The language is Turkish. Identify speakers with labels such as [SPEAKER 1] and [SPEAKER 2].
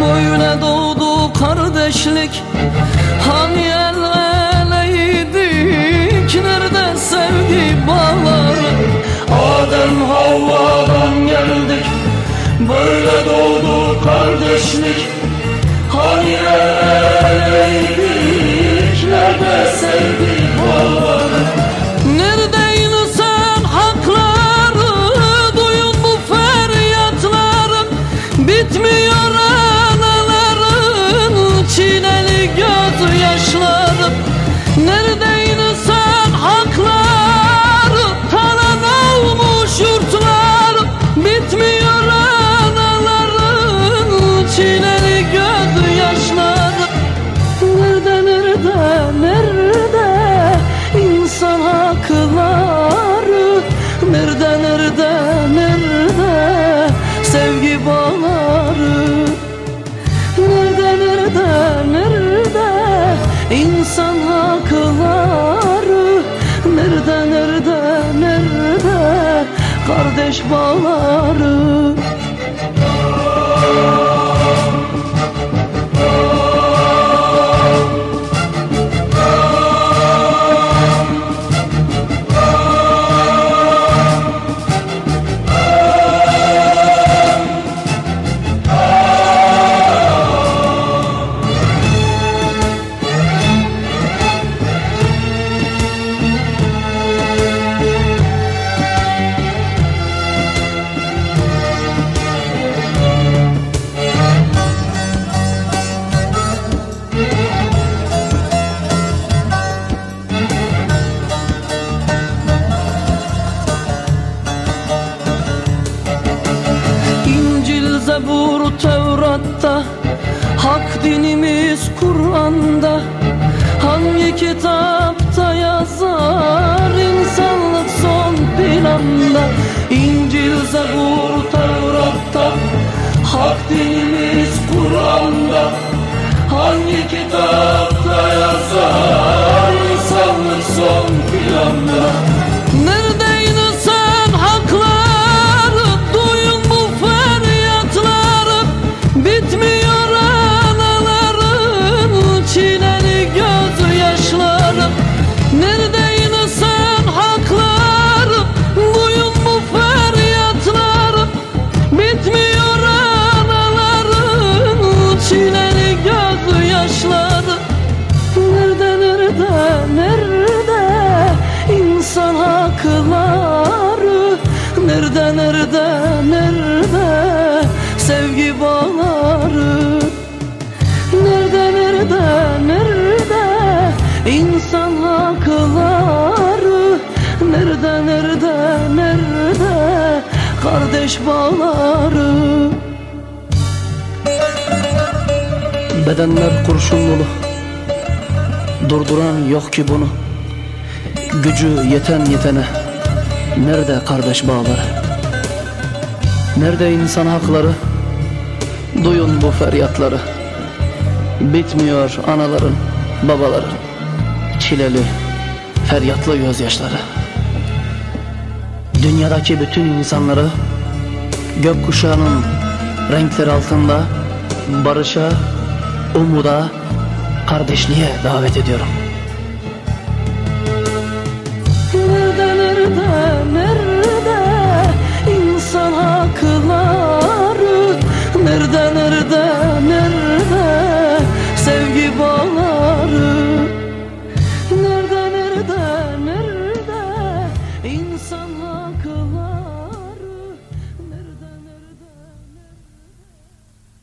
[SPEAKER 1] Boyuna doğdu kardeşlik. Hani el eleydik Nerede sevgi bağları? Adem Havva'dan geldik Böyle doğdu kardeşlik Bitmiyor kardeş bağları Tevrat'ta Hak dinimiz Kur'an'da. Hangi kitapta yazar insanlık son planda? İncil, Zebur, insan hakları Nerede nerede nerede kardeş bağları Bedenler kurşun dolu. Durduran yok ki bunu. Gücü yeten yetene. Nerede kardeş bağları? Nerede insan hakları? Duyun bu feryatları. Bitmiyor anaların Babaların Çileli Feryatlı gözyaşları. Dünyadaki bütün insanları Gökkuşağının Renkleri altında Barışa Umuda Kardeşliğe davet ediyorum